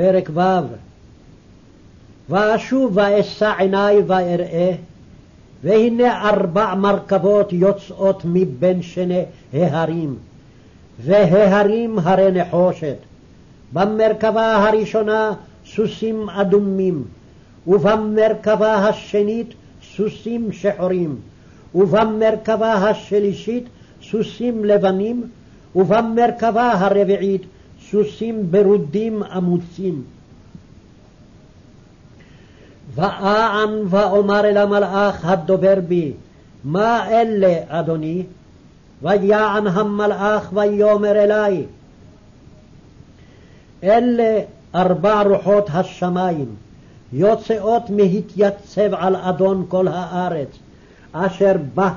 פרק ו' ואשוב ואשא עיני ואראה, והנה ארבע מרכבות יוצאות מבין שני ההרים, וההרים הרי נחושת. במרכבה הראשונה סוסים אדומים, ובמרכבה השנית סוסים שחורים, ובמרכבה השלישית סוסים לבנים, ובמרכבה הרביעית סוסים ברודים עמוצים. ואען ואומר אל המלאך הדובר בי, מה אלה, אדוני? ויען המלאך ויאמר אלי, אלה ארבע רוחות השמיים, יוצאות מהתייצב על אדון כל הארץ, אשר בה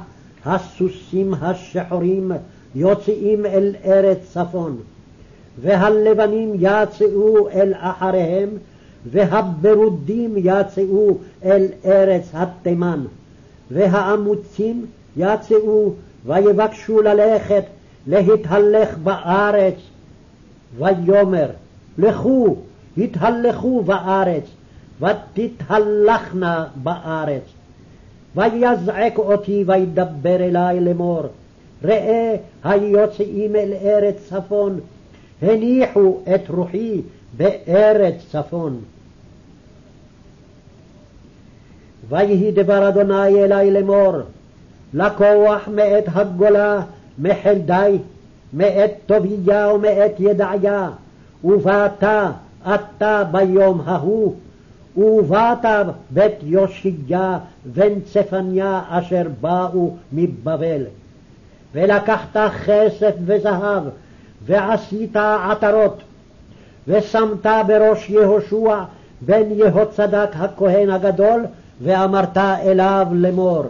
הסוסים השחורים יוצאים אל ארץ צפון, והלבנים יצאו אל אחריהם, והברודים יצאו אל ארץ התימן, והעמוצים יצאו ויבקשו ללכת להתהלך בארץ, ויאמר לכו התהלכו בארץ, ותתהלכנה בארץ. ויזעק אותי וידבר אלי לאמור, ראה היוצאים אל ארץ צפון, הניחו את רוחי בארץ צפון. ויהי דבר אדוני אלי לאמור, לקוח מאת הגולה מחלדי, מאת טוביה ומאת ידעיה, ובאת אתה ביום ההוא, ובאת בית יושיה בן צפניה אשר באו מבבל. ולקחת כסף וזהב, ועשית עטרות, ושמת בראש יהושע בן יהוצדק הכהן הגדול, ואמרת אליו לאמור.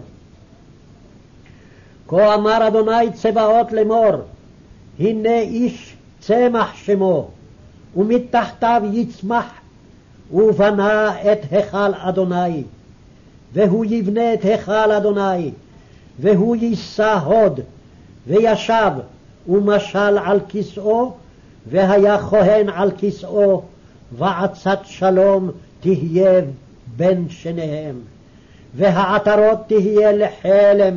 כה אמר אדוני צבאות לאמור, הנה איש צמח שמו, ומתחתיו יצמח, ובנה את היכל אדוני. והוא יבנה את היכל אדוני, והוא יישא הוד, וישב, ומשל על כסאו, והיה כהן על כסאו, ועצת שלום תהיה בין שניהם. והעטרות תהיה לחלם,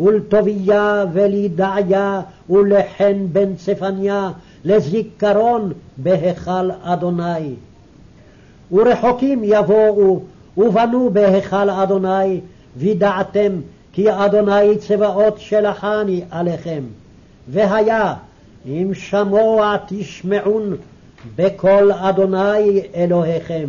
ולטוביה ולידעיה, ולחן בן צפניה, לזיכרון בהיכל אדוני. ורחוקים יבואו, ובנו בהיכל אדוני, וידעתם כי אדוני צבאות שלחני עליכם. והיה אם שמוע תשמעון בקול אדוני אלוהיכם.